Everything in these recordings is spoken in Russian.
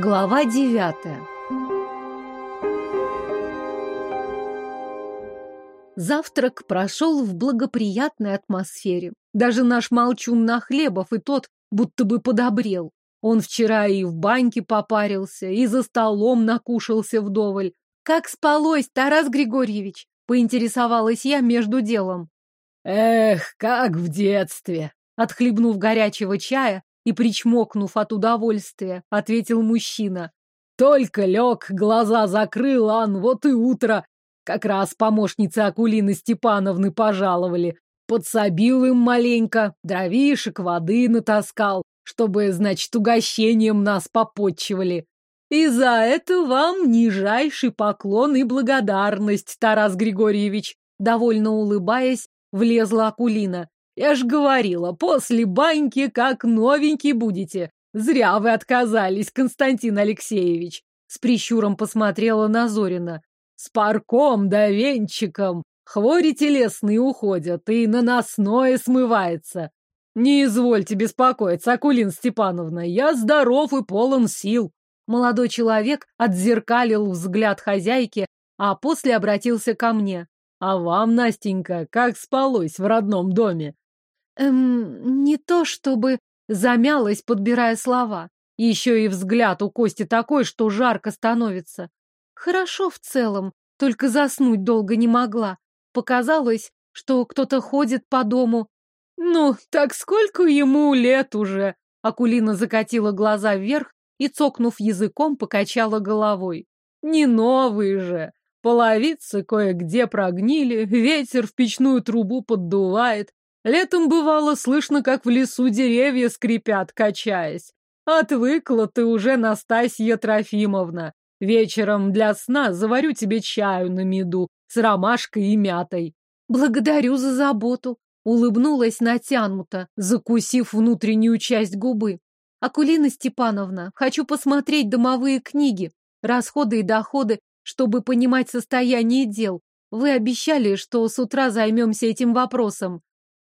Глава девятая Завтрак прошел в благоприятной атмосфере. Даже наш молчун Нахлебов и тот будто бы подобрел. Он вчера и в баньке попарился, и за столом накушался вдоволь. «Как спалось, Тарас Григорьевич?» — поинтересовалась я между делом. «Эх, как в детстве!» Отхлебнув горячего чая и причмокнув от удовольствия, ответил мужчина. «Только лег, глаза закрыл, ан, вот и утро. Как раз помощницы Акулины Степановны пожаловали. Подсобил им маленько, дровишек, воды натаскал чтобы, значит, угощением нас попотчевали. И за это вам нижайший поклон и благодарность, Тарас Григорьевич, довольно улыбаясь, влезла Акулина. Я ж говорила, после баньки как новенький будете. Зря вы отказались, Константин Алексеевич. С прищуром посмотрела на Зорина. С парком да венчиком. Хвори телесные уходят, и наносное смывается. Не извольте беспокоиться, Акулин Степановна, я здоров и полон сил. Молодой человек отзеркалил взгляд хозяйки, а после обратился ко мне. А вам, Настенька, как спалось в родном доме? Эм, не то чтобы замялась, подбирая слова. Еще и взгляд у Кости такой, что жарко становится. Хорошо в целом, только заснуть долго не могла. Показалось, что кто-то ходит по дому, «Ну, так сколько ему лет уже?» Акулина закатила глаза вверх и, цокнув языком, покачала головой. «Не новые же! Половицы кое-где прогнили, ветер в печную трубу поддувает. Летом бывало слышно, как в лесу деревья скрипят, качаясь. Отвыкла ты уже, Настасья Трофимовна. Вечером для сна заварю тебе чаю на меду с ромашкой и мятой. Благодарю за заботу. Улыбнулась натянуто, закусив внутреннюю часть губы. Акулина Степановна, хочу посмотреть домовые книги, расходы и доходы, чтобы понимать состояние дел. Вы обещали, что с утра займемся этим вопросом.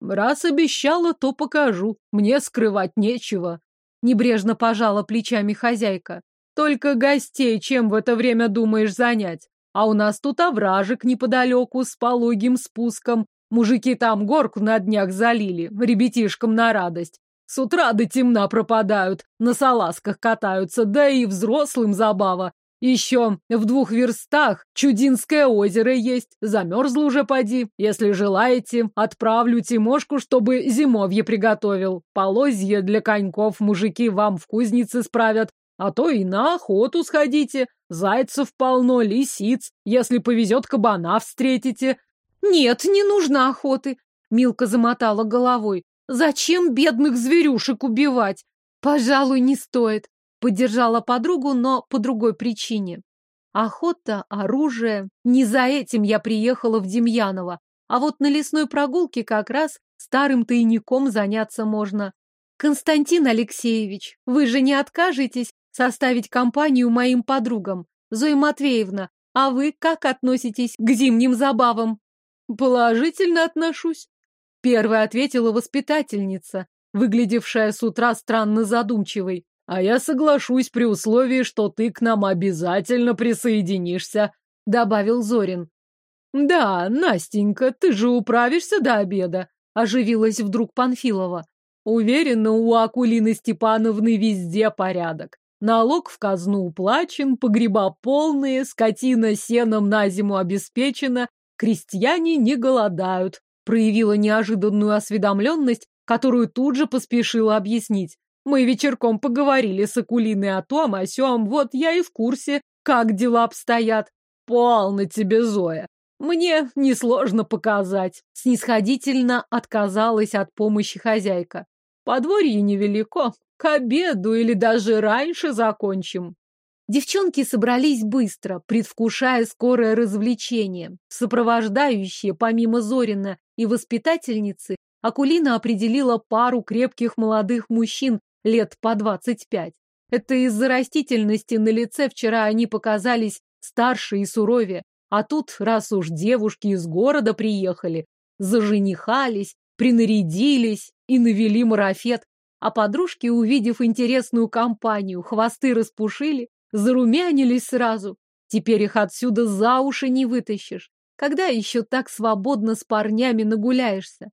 Раз обещала, то покажу. Мне скрывать нечего. Небрежно пожала плечами хозяйка. Только гостей чем в это время думаешь занять? А у нас тут овражек неподалеку с пологим спуском, Мужики там горку на днях залили, ребятишкам на радость. С утра до темна пропадают, на салазках катаются, да и взрослым забава. Еще в двух верстах Чудинское озеро есть. Замерзло уже поди. Если желаете, отправлю Тимошку, чтобы зимовье приготовил. Полозье для коньков мужики вам в кузнице справят. А то и на охоту сходите. Зайцев полно, лисиц. Если повезет, кабана встретите. «Нет, не нужно охоты!» Милка замотала головой. «Зачем бедных зверюшек убивать? Пожалуй, не стоит!» Поддержала подругу, но по другой причине. Охота, оружие. Не за этим я приехала в Демьяново. А вот на лесной прогулке как раз старым тайником заняться можно. Константин Алексеевич, вы же не откажетесь составить компанию моим подругам? Зоя Матвеевна, а вы как относитесь к зимним забавам? Положительно отношусь. Первая ответила воспитательница, выглядевшая с утра странно задумчивой. А я соглашусь при условии, что ты к нам обязательно присоединишься, добавил Зорин. Да, Настенька, ты же управишься до обеда, оживилась вдруг Панфилова. Уверена, у Акулины Степановны везде порядок. Налог в казну уплачен, погреба полные, скотина сеном на зиму обеспечена, крестьяне не голодают, проявила неожиданную осведомленность, которую тут же поспешила объяснить. Мы вечерком поговорили с Акулиной о том, о сём, вот я и в курсе, как дела обстоят. Полно тебе, Зоя. Мне несложно показать. Снисходительно отказалась от помощи хозяйка. Подворье невелико. К обеду или даже раньше закончим. Девчонки собрались быстро, предвкушая скорое развлечение. Сопровождающие, помимо Зорина и воспитательницы, Акулина определила пару крепких молодых мужчин лет по двадцать пять. Это из-за растительности на лице вчера они показались старше и суровее, а тут, раз уж девушки из города приехали, заженихались, принарядились и навели марафет, А подружки, увидев интересную компанию, хвосты распушили, зарумянились сразу. Теперь их отсюда за уши не вытащишь. Когда еще так свободно с парнями нагуляешься?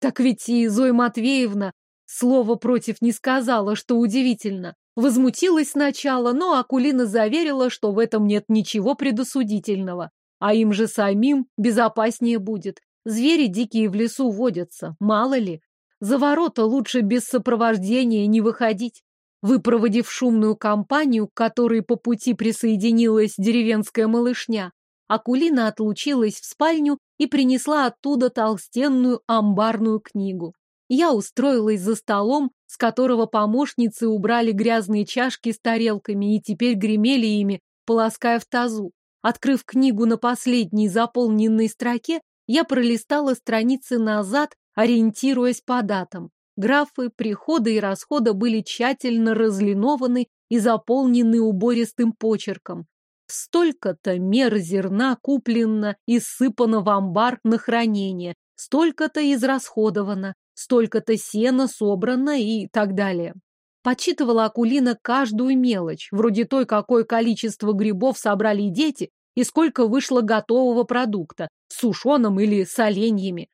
Так ведь и Зоя Матвеевна слова против не сказала, что удивительно. Возмутилась сначала, но Акулина заверила, что в этом нет ничего предосудительного. А им же самим безопаснее будет. Звери дикие в лесу водятся, мало ли. За ворота лучше без сопровождения не выходить. Выпроводив шумную компанию, к которой по пути присоединилась деревенская малышня, Акулина отлучилась в спальню и принесла оттуда толстенную амбарную книгу. Я устроилась за столом, с которого помощницы убрали грязные чашки с тарелками и теперь гремели ими, полоская в тазу. Открыв книгу на последней заполненной строке, я пролистала страницы назад, ориентируясь по датам. Графы, приходы и расходы были тщательно разлинованы и заполнены убористым почерком. Столько-то мер зерна куплено и сыпано в амбар на хранение, столько-то израсходовано, столько-то сена собрано и так далее. Почитывала Акулина каждую мелочь, вроде той, какое количество грибов собрали дети и сколько вышло готового продукта, сушеным или с оленьями.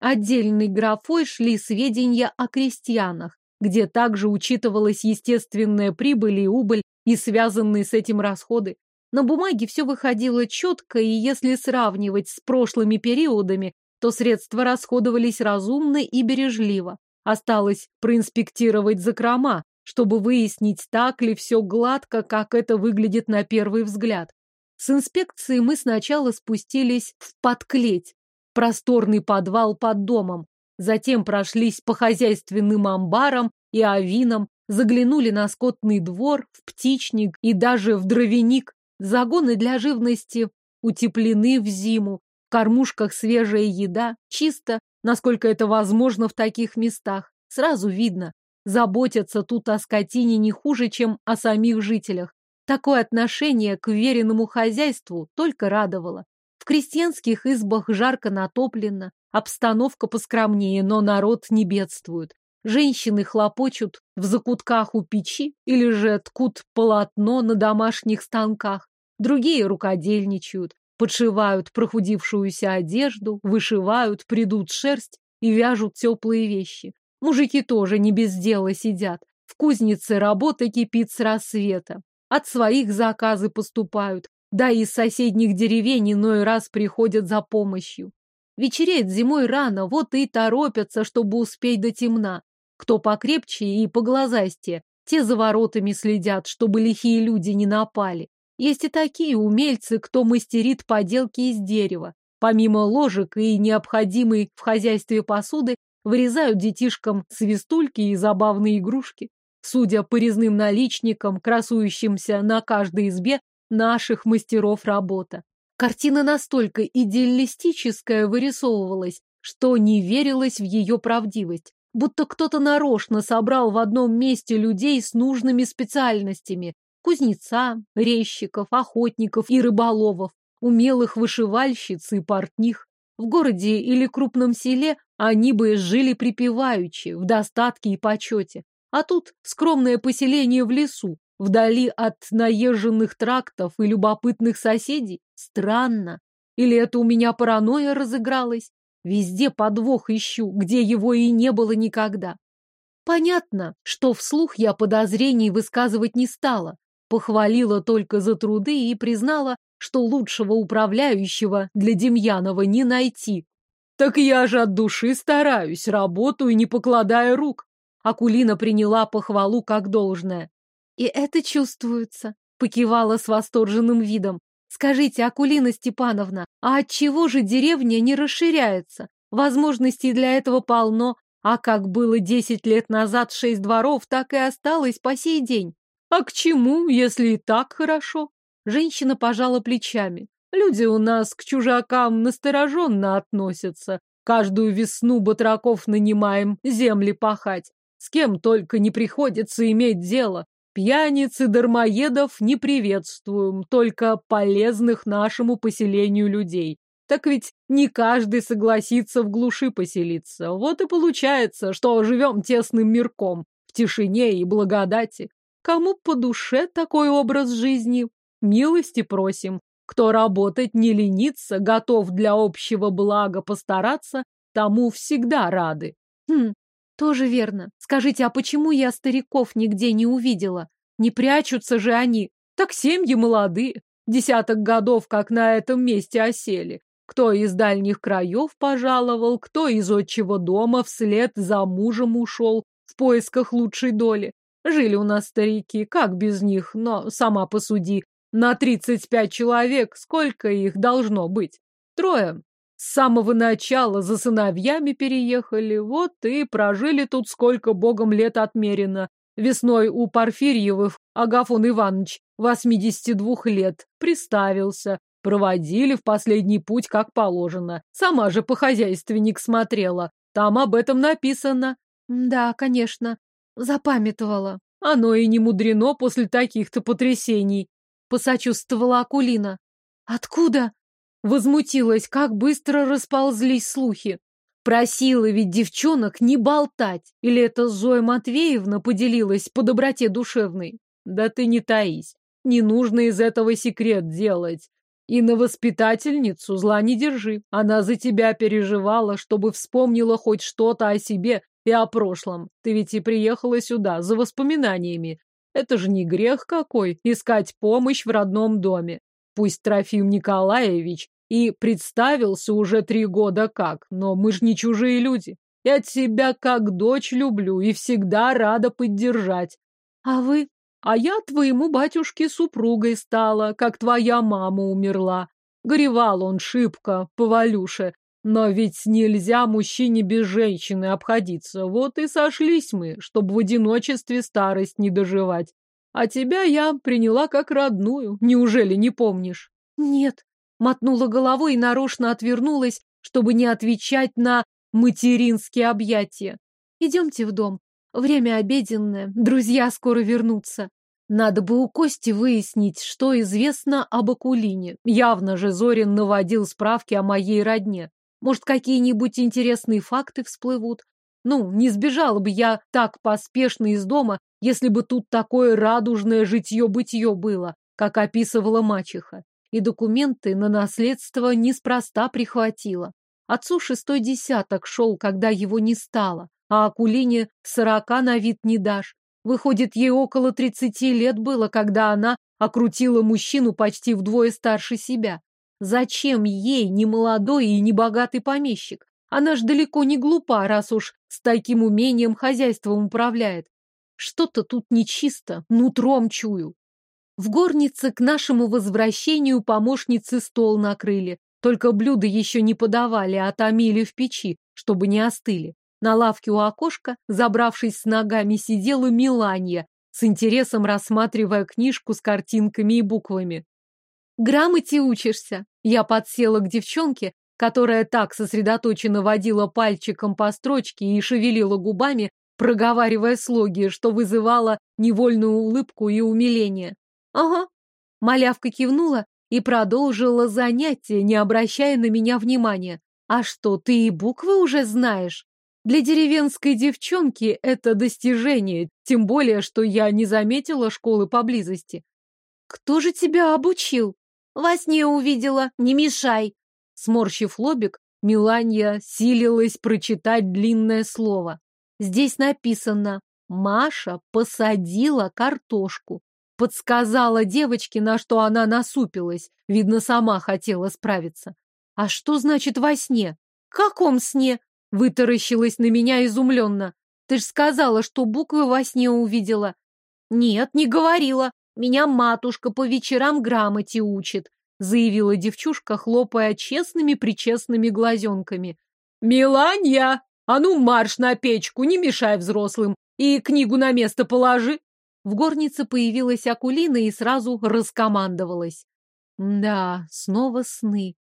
Отдельной графой шли сведения о крестьянах, где также учитывалась естественная прибыль и убыль и связанные с этим расходы. На бумаге все выходило четко, и если сравнивать с прошлыми периодами, то средства расходовались разумно и бережливо. Осталось проинспектировать закрома, чтобы выяснить, так ли все гладко, как это выглядит на первый взгляд. С инспекцией мы сначала спустились в подклеть, просторный подвал под домом, затем прошлись по хозяйственным амбарам и авинам, заглянули на скотный двор, в птичник и даже в дровяник. Загоны для живности утеплены в зиму, кормушках свежая еда, чисто, насколько это возможно в таких местах. Сразу видно, заботятся тут о скотине не хуже, чем о самих жителях. Такое отношение к веренному хозяйству только радовало. В крестьянских избах жарко натоплено, обстановка поскромнее, но народ не бедствует. Женщины хлопочут в закутках у печи или же ткут полотно на домашних станках. Другие рукодельничают, подшивают прохудившуюся одежду, вышивают, придут шерсть и вяжут теплые вещи. Мужики тоже не без дела сидят. В кузнице работа кипит с рассвета. От своих заказы поступают, да и из соседних деревень иной раз приходят за помощью. Вечереет зимой рано, вот и торопятся, чтобы успеть до темна. Кто покрепче и поглазастее, те за воротами следят, чтобы лихие люди не напали. Есть и такие умельцы, кто мастерит поделки из дерева. Помимо ложек и необходимой в хозяйстве посуды, вырезают детишкам свистульки и забавные игрушки. Судя по резным наличникам, красующимся на каждой избе, наших мастеров работа. Картина настолько идеалистическая вырисовывалась, что не верилось в ее правдивость будто кто-то нарочно собрал в одном месте людей с нужными специальностями – кузнеца, резчиков, охотников и рыболовов, умелых вышивальщиц и портних. В городе или крупном селе они бы жили припеваючи, в достатке и почете. А тут скромное поселение в лесу, вдали от наезженных трактов и любопытных соседей. Странно. Или это у меня паранойя разыгралась? Везде подвох ищу, где его и не было никогда. Понятно, что вслух я подозрений высказывать не стала. Похвалила только за труды и признала, что лучшего управляющего для Демьянова не найти. Так я же от души стараюсь, работаю, не покладая рук. Акулина приняла похвалу как должное. И это чувствуется, покивала с восторженным видом. Скажите, Акулина Степановна, а от чего же деревня не расширяется? Возможностей для этого полно, а как было десять лет назад шесть дворов, так и осталось по сей день. А к чему, если и так хорошо? Женщина пожала плечами. Люди у нас к чужакам настороженно относятся. Каждую весну батраков нанимаем земли пахать. С кем только не приходится иметь дело. Пьяниц и дармоедов не приветствуем, только полезных нашему поселению людей. Так ведь не каждый согласится в глуши поселиться. Вот и получается, что живем тесным мирком. тишине и благодати. Кому по душе такой образ жизни? Милости просим. Кто работать не ленится, готов для общего блага постараться, тому всегда рады. Хм, тоже верно. Скажите, а почему я стариков нигде не увидела? Не прячутся же они. Так семьи молодые. Десяток годов, как на этом месте осели. Кто из дальних краев пожаловал, кто из отчего дома вслед за мужем ушел в поисках лучшей доли. Жили у нас старики, как без них, но сама посуди. На тридцать пять человек сколько их должно быть? Трое. С самого начала за сыновьями переехали, вот и прожили тут сколько богом лет отмерено. Весной у Порфирьевых Агафон Иванович, 82 лет, приставился. Проводили в последний путь, как положено. Сама же по хозяйственник смотрела. Там об этом написано. Да, конечно. Запамятовала. Оно и не мудрено после таких-то потрясений. Посочувствовала Акулина. Откуда? Возмутилась, как быстро расползлись слухи. Просила ведь девчонок не болтать. Или это Зоя Матвеевна поделилась по доброте душевной? Да ты не таись. Не нужно из этого секрет делать. И на воспитательницу зла не держи. Она за тебя переживала, чтобы вспомнила хоть что-то о себе и о прошлом. Ты ведь и приехала сюда за воспоминаниями. Это же не грех какой искать помощь в родном доме. Пусть Трофим Николаевич и представился уже три года как, но мы ж не чужие люди. Я тебя как дочь люблю и всегда рада поддержать. А вы? А я твоему батюшке супругой стала, как твоя мама умерла. Горевал он шибко, по Валюше. Но ведь нельзя мужчине без женщины обходиться. Вот и сошлись мы, чтобы в одиночестве старость не доживать. А тебя я приняла как родную. Неужели не помнишь? Нет, мотнула головой и нарочно отвернулась, чтобы не отвечать на материнские объятия. Идемте в дом. Время обеденное, друзья скоро вернутся. Надо бы у Кости выяснить, что известно об Акулине. Явно же Зорин наводил справки о моей родне. Может, какие-нибудь интересные факты всплывут. Ну, не сбежала бы я так поспешно из дома, если бы тут такое радужное житье-бытье было, как описывала мачеха и документы на наследство неспроста прихватила. Отцу шестой десяток шел, когда его не стало, а Акулине сорока на вид не дашь. Выходит, ей около тридцати лет было, когда она окрутила мужчину почти вдвое старше себя. Зачем ей не молодой и не богатый помещик? Она ж далеко не глупа, раз уж с таким умением хозяйством управляет. Что-то тут нечисто, нутром чую. В горнице к нашему возвращению помощницы стол накрыли. Только блюда еще не подавали, а томили в печи, чтобы не остыли. На лавке у окошка, забравшись с ногами, сидела Миланья, с интересом рассматривая книжку с картинками и буквами. «Грамоте учишься?» Я подсела к девчонке, которая так сосредоточенно водила пальчиком по строчке и шевелила губами, проговаривая слоги, что вызывало невольную улыбку и умиление. Ага. Малявка кивнула и продолжила занятие, не обращая на меня внимания. А что, ты и буквы уже знаешь? Для деревенской девчонки это достижение, тем более, что я не заметила школы поблизости. Кто же тебя обучил? Во сне увидела, не мешай. Сморщив лобик, Миланья силилась прочитать длинное слово. Здесь написано «Маша посадила картошку». Подсказала девочке, на что она насупилась. Видно, сама хотела справиться. А что значит во сне? В каком сне? Вытаращилась на меня изумленно. Ты ж сказала, что буквы во сне увидела. Нет, не говорила. Меня матушка по вечерам грамоте учит, заявила девчушка, хлопая честными-причестными глазенками. Миланья, а ну марш на печку, не мешай взрослым, и книгу на место положи. В горнице появилась Акулина и сразу раскомандовалась. Да, снова сны.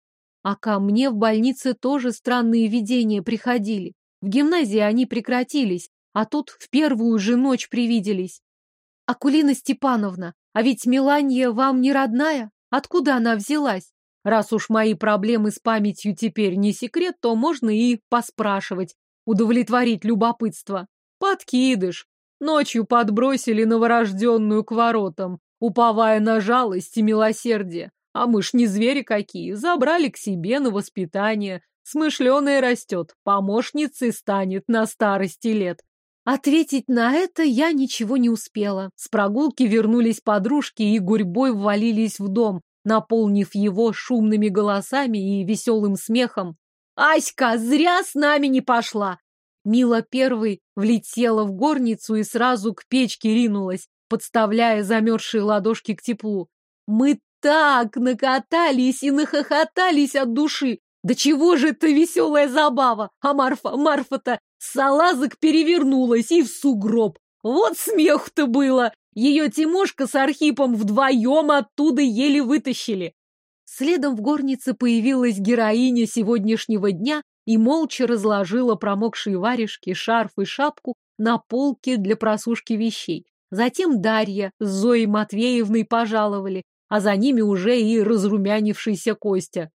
А ко мне в больнице тоже странные видения приходили. В гимназии они прекратились, а тут в первую же ночь привиделись. Акулина Степановна, а ведь Меланья вам не родная? Откуда она взялась? Раз уж мои проблемы с памятью теперь не секрет, то можно и поспрашивать, удовлетворить любопытство. Подкидыш. Ночью подбросили новорожденную к воротам, уповая на жалость и милосердие. А мы ж не звери какие, забрали к себе на воспитание. Смышленая растет, помощницей станет на старости лет. Ответить на это я ничего не успела. С прогулки вернулись подружки и гурьбой ввалились в дом, наполнив его шумными голосами и веселым смехом. «Аська, зря с нами не пошла!» Мила первой влетела в горницу и сразу к печке ринулась, подставляя замерзшие ладошки к теплу. Мы так накатались и нахохотались от души. Да чего же это веселая забава? А Марфа, Марфа-то салазок перевернулась и в сугроб. Вот смех-то было! Ее Тимошка с Архипом вдвоем оттуда еле вытащили. Следом в горнице появилась героиня сегодняшнего дня и молча разложила промокшие варежки, шарф и шапку на полке для просушки вещей. Затем Дарья с Зоей Матвеевной пожаловали, а за ними уже и разрумянившийся Костя.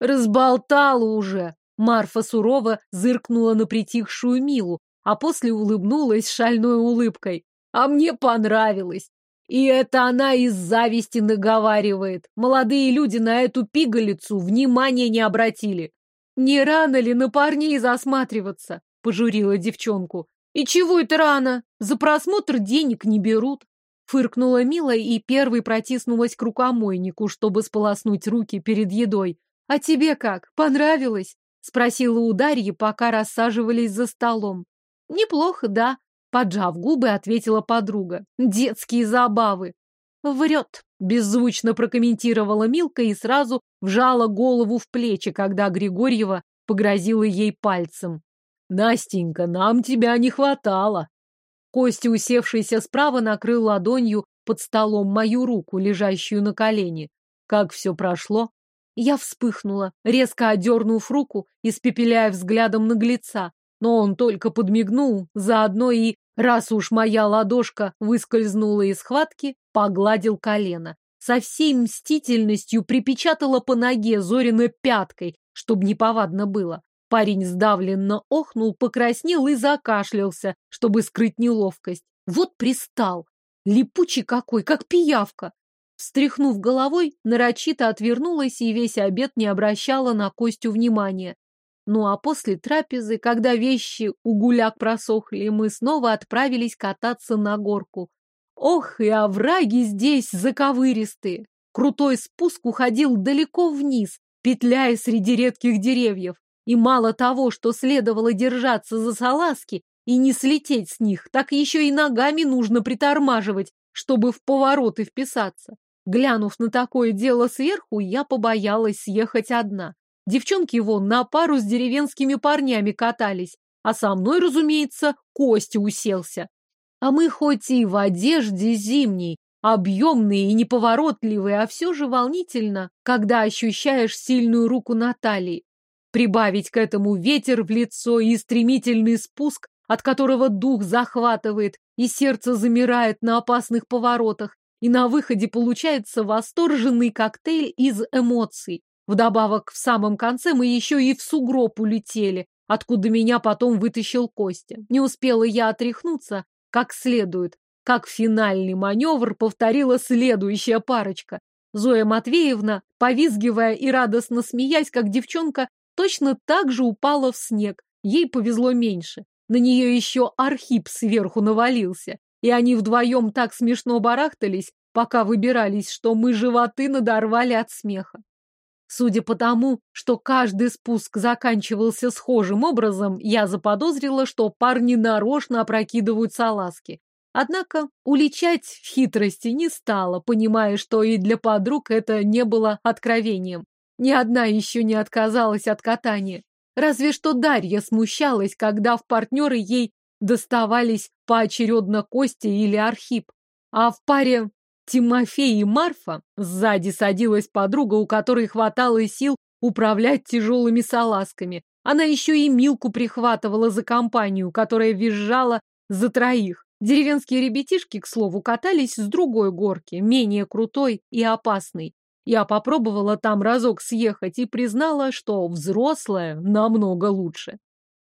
«Разболтала уже!» Марфа сурово зыркнула на притихшую Милу, а после улыбнулась шальной улыбкой. «А мне понравилось!» И это она из зависти наговаривает. Молодые люди на эту пигалицу внимания не обратили. «Не рано ли на парней засматриваться?» — пожурила девчонку. «И чего это рано? За просмотр денег не берут». Фыркнула Мила и первой протиснулась к рукомойнику, чтобы сполоснуть руки перед едой. «А тебе как? Понравилось?» — спросила у Дарьи, пока рассаживались за столом. «Неплохо, да», — поджав губы, ответила подруга. «Детские забавы». «Врет», — беззвучно прокомментировала Милка и сразу вжала голову в плечи, когда Григорьева погрозила ей пальцем. «Настенька, нам тебя не хватало!» Костя, усевшийся справа, накрыл ладонью под столом мою руку, лежащую на колене. Как все прошло? Я вспыхнула, резко одернув руку, испепеляя взглядом наглеца. Но он только подмигнул, заодно и, раз уж моя ладошка выскользнула из схватки, погладил колено. Со всей мстительностью припечатала по ноге Зорина пяткой, чтобы неповадно было. Парень сдавленно охнул, покраснел и закашлялся, чтобы скрыть неловкость. Вот пристал. Липучий какой, как пиявка. Встряхнув головой, нарочито отвернулась и весь обед не обращала на Костю внимания. Ну а после трапезы, когда вещи у гуляк просохли, мы снова отправились кататься на горку. Ох, и овраги здесь заковыристые! Крутой спуск уходил далеко вниз, петляя среди редких деревьев. И мало того, что следовало держаться за салазки и не слететь с них, так еще и ногами нужно притормаживать, чтобы в повороты вписаться. Глянув на такое дело сверху, я побоялась съехать одна. Девчонки вон на пару с деревенскими парнями катались, а со мной, разумеется, Костя уселся. А мы хоть и в одежде зимней, объемные и неповоротливые, а все же волнительно, когда ощущаешь сильную руку Натальи. Прибавить к этому ветер в лицо и стремительный спуск, от которого дух захватывает и сердце замирает на опасных поворотах, и на выходе получается восторженный коктейль из эмоций. Вдобавок, в самом конце мы еще и в сугроб улетели, откуда меня потом вытащил Костя. Не успела я отряхнуться как следует. Как финальный маневр повторила следующая парочка. Зоя Матвеевна, повизгивая и радостно смеясь, как девчонка, точно так же упала в снег. Ей повезло меньше. На нее еще Архип сверху навалился и они вдвоем так смешно барахтались, пока выбирались, что мы животы надорвали от смеха. Судя по тому, что каждый спуск заканчивался схожим образом, я заподозрила, что парни нарочно опрокидывают салазки. Однако уличать в хитрости не стала, понимая, что и для подруг это не было откровением. Ни одна еще не отказалась от катания. Разве что Дарья смущалась, когда в партнеры ей доставались поочередно Костя или Архип. А в паре Тимофей и Марфа сзади садилась подруга, у которой хватало сил управлять тяжелыми салазками. Она еще и Милку прихватывала за компанию, которая визжала за троих. Деревенские ребятишки, к слову, катались с другой горки, менее крутой и опасной. Я попробовала там разок съехать и признала, что взрослая намного лучше.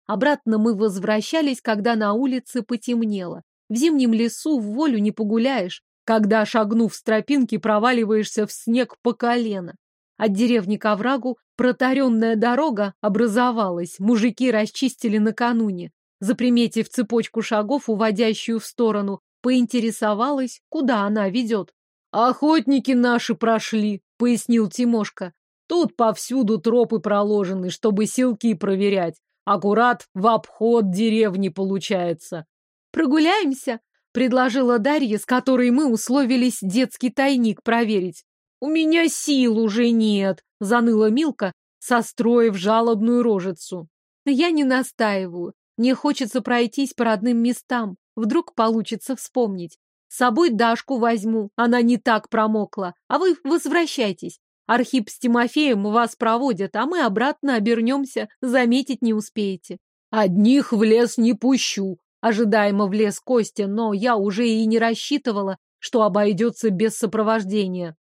Обратно мы возвращались, когда на улице потемнело. В зимнем лесу в волю не погуляешь, когда, шагнув с тропинки, проваливаешься в снег по колено. От деревни к оврагу протаренная дорога образовалась, мужики расчистили накануне. Заприметив цепочку шагов, уводящую в сторону, поинтересовалась, куда она ведет. «Охотники наши прошли», — пояснил Тимошка. «Тут повсюду тропы проложены, чтобы силки проверять. Аккурат в обход деревни получается». «Прогуляемся?» — предложила Дарья, с которой мы условились детский тайник проверить. «У меня сил уже нет», — заныла Милка, состроив жалобную рожицу. «Я не настаиваю. Мне хочется пройтись по родным местам. Вдруг получится вспомнить. С собой Дашку возьму, она не так промокла. А вы возвращайтесь. Архип с Тимофеем вас проводят, а мы обратно обернемся, заметить не успеете. Одних в лес не пущу. Ожидаемо влез Костя, но я уже и не рассчитывала, что обойдется без сопровождения.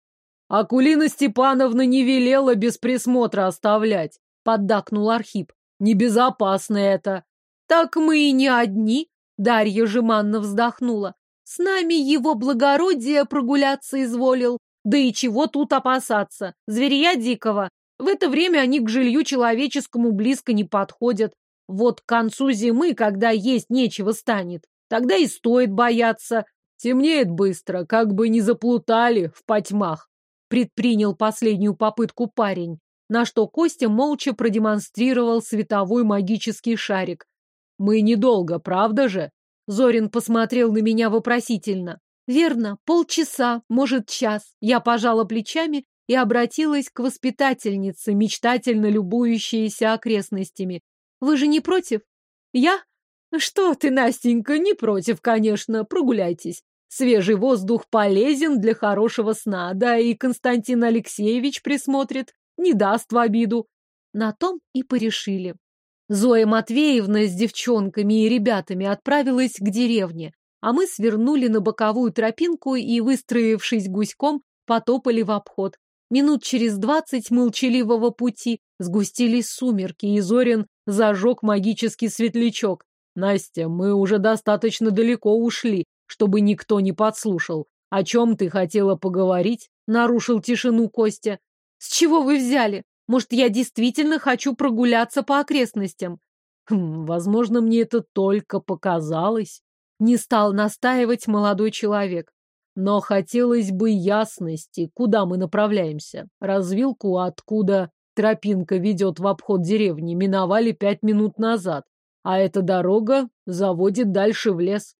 Акулина Степановна не велела без присмотра оставлять, поддакнул Архип. Небезопасно это. Так мы и не одни, Дарья жеманно вздохнула. С нами его благородие прогуляться изволил. Да и чего тут опасаться? Зверя дикого. В это время они к жилью человеческому близко не подходят. Вот к концу зимы, когда есть нечего станет, тогда и стоит бояться. Темнеет быстро, как бы не заплутали в потьмах. Предпринял последнюю попытку парень, на что Костя молча продемонстрировал световой магический шарик. Мы недолго, правда же? Зорин посмотрел на меня вопросительно. Верно, полчаса, может, час. Я пожала плечами и обратилась к воспитательнице, мечтательно любующейся окрестностями. Вы же не против? Я? Что ты, Настенька, не против, конечно, прогуляйтесь. Свежий воздух полезен для хорошего сна, да и Константин Алексеевич присмотрит, не даст в обиду. На том и порешили. Зоя Матвеевна с девчонками и ребятами отправилась к деревне, а мы свернули на боковую тропинку и, выстроившись гуськом, потопали в обход. Минут через двадцать молчаливого пути сгустились сумерки, и Зорин зажег магический светлячок. «Настя, мы уже достаточно далеко ушли, чтобы никто не подслушал. О чем ты хотела поговорить?» — нарушил тишину Костя. «С чего вы взяли? Может, я действительно хочу прогуляться по окрестностям? Хм, возможно, мне это только показалось. Не стал настаивать молодой человек. Но хотелось бы ясности, куда мы направляемся. Развилку, откуда тропинка ведет в обход деревни, миновали пять минут назад. А эта дорога заводит дальше в лес.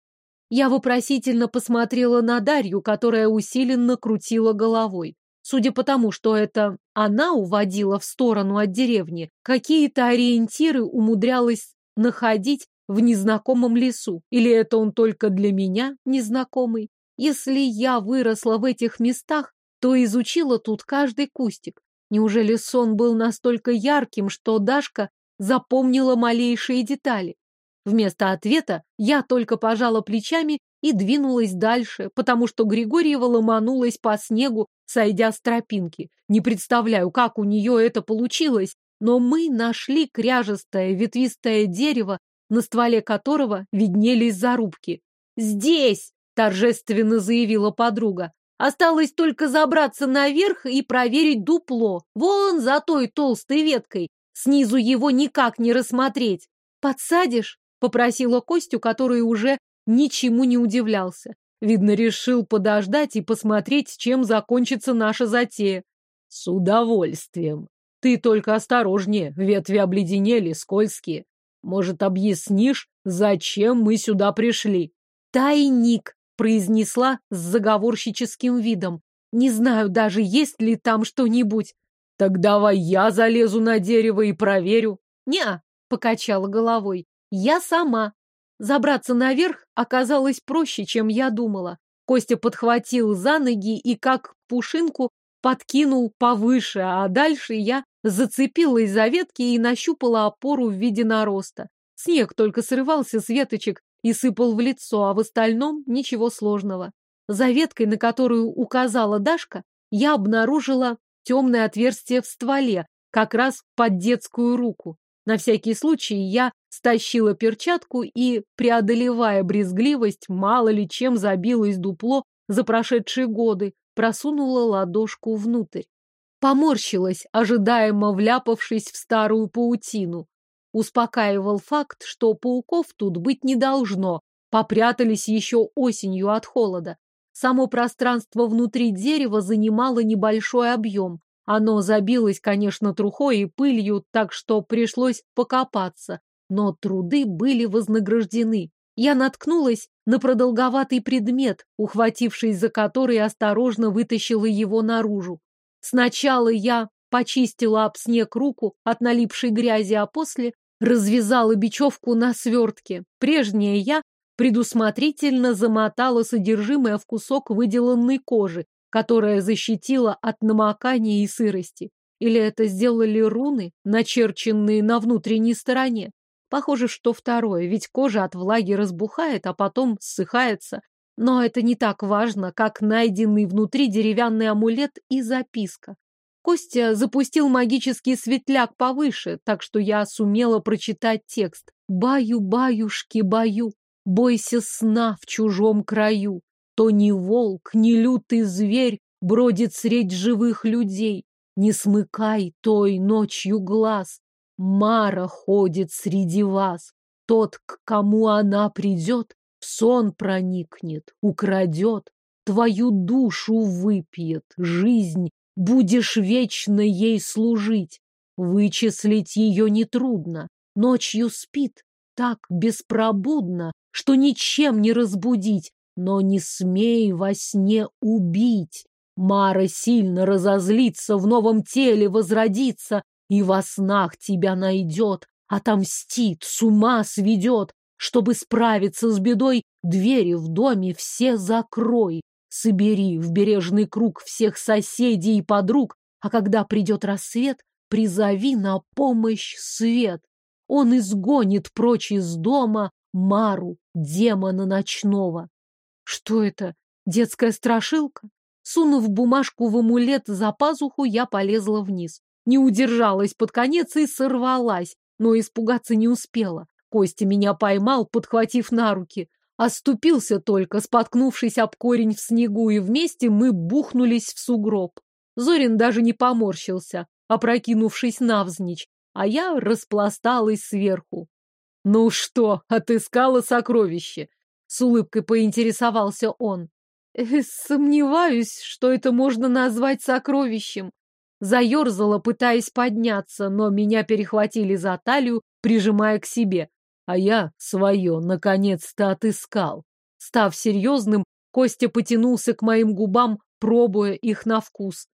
Я вопросительно посмотрела на Дарью, которая усиленно крутила головой. Судя по тому, что это она уводила в сторону от деревни, какие-то ориентиры умудрялась находить в незнакомом лесу. Или это он только для меня незнакомый? Если я выросла в этих местах, то изучила тут каждый кустик. Неужели сон был настолько ярким, что Дашка запомнила малейшие детали? Вместо ответа я только пожала плечами и двинулась дальше, потому что Григорьева ломанулась по снегу, сойдя с тропинки. Не представляю, как у нее это получилось, но мы нашли кряжестое ветвистое дерево, на стволе которого виднелись зарубки. «Здесь!» — торжественно заявила подруга. «Осталось только забраться наверх и проверить дупло. Вон за той толстой веткой. Снизу его никак не рассмотреть. Подсадишь?» — попросила Костю, который уже ничему не удивлялся. Видно, решил подождать и посмотреть, чем закончится наша затея. С удовольствием. Ты только осторожнее, ветви обледенели, скользкие. Может, объяснишь, зачем мы сюда пришли? Тайник, произнесла с заговорщическим видом. Не знаю даже, есть ли там что-нибудь. Так давай я залезу на дерево и проверю. Не, покачала головой. Я сама. Забраться наверх оказалось проще, чем я думала. Костя подхватил за ноги и, как пушинку, подкинул повыше, а дальше я зацепилась за ветки и нащупала опору в виде нароста. Снег только срывался с веточек и сыпал в лицо, а в остальном ничего сложного. За веткой, на которую указала Дашка, я обнаружила темное отверстие в стволе, как раз под детскую руку. На всякий случай я стащила перчатку и, преодолевая брезгливость, мало ли чем забилось дупло за прошедшие годы, просунула ладошку внутрь. Поморщилась, ожидаемо вляпавшись в старую паутину. Успокаивал факт, что пауков тут быть не должно, попрятались еще осенью от холода. Само пространство внутри дерева занимало небольшой объем. Оно забилось, конечно, трухой и пылью, так что пришлось покопаться. Но труды были вознаграждены. Я наткнулась на продолговатый предмет, ухватившись за который осторожно вытащила его наружу. Сначала я почистила об снег руку от налипшей грязи, а после развязала бечевку на свертке. Прежняя я предусмотрительно замотала содержимое в кусок выделанной кожи, которая защитила от намокания и сырости. Или это сделали руны, начерченные на внутренней стороне? Похоже, что второе, ведь кожа от влаги разбухает, а потом ссыхается. Но это не так важно, как найденный внутри деревянный амулет и записка. Костя запустил магический светляк повыше, так что я сумела прочитать текст. «Баю-баюшки, баю, бойся сна в чужом краю. То ни волк, ни лютый зверь бродит средь живых людей. Не смыкай той ночью глаз, Мара ходит среди вас. Тот, к кому она придет, в сон проникнет, украдет, твою душу выпьет, жизнь, будешь вечно ей служить. Вычислить ее нетрудно, ночью спит, так беспробудно, что ничем не разбудить, но не смей во сне убить. Мара сильно разозлится, в новом теле возродится, и во снах тебя найдет, отомстит, с ума сведет. Чтобы справиться с бедой, двери в доме все закрой. Собери в бережный круг всех соседей и подруг, а когда придет рассвет, призови на помощь свет. Он изгонит прочь из дома Мару, демона ночного. Что это? Детская страшилка? Сунув бумажку в амулет за пазуху, я полезла вниз. Не удержалась под конец и сорвалась, но испугаться не успела. Костя меня поймал, подхватив на руки. Оступился только, споткнувшись об корень в снегу, и вместе мы бухнулись в сугроб. Зорин даже не поморщился, опрокинувшись навзничь, а я распласталась сверху. «Ну что, отыскала сокровище?» С улыбкой поинтересовался он. «Э, «Сомневаюсь, что это можно назвать сокровищем», Заерзала, пытаясь подняться, но меня перехватили за талию, прижимая к себе. А я свое наконец-то отыскал. Став серьезным, Костя потянулся к моим губам, пробуя их на вкус.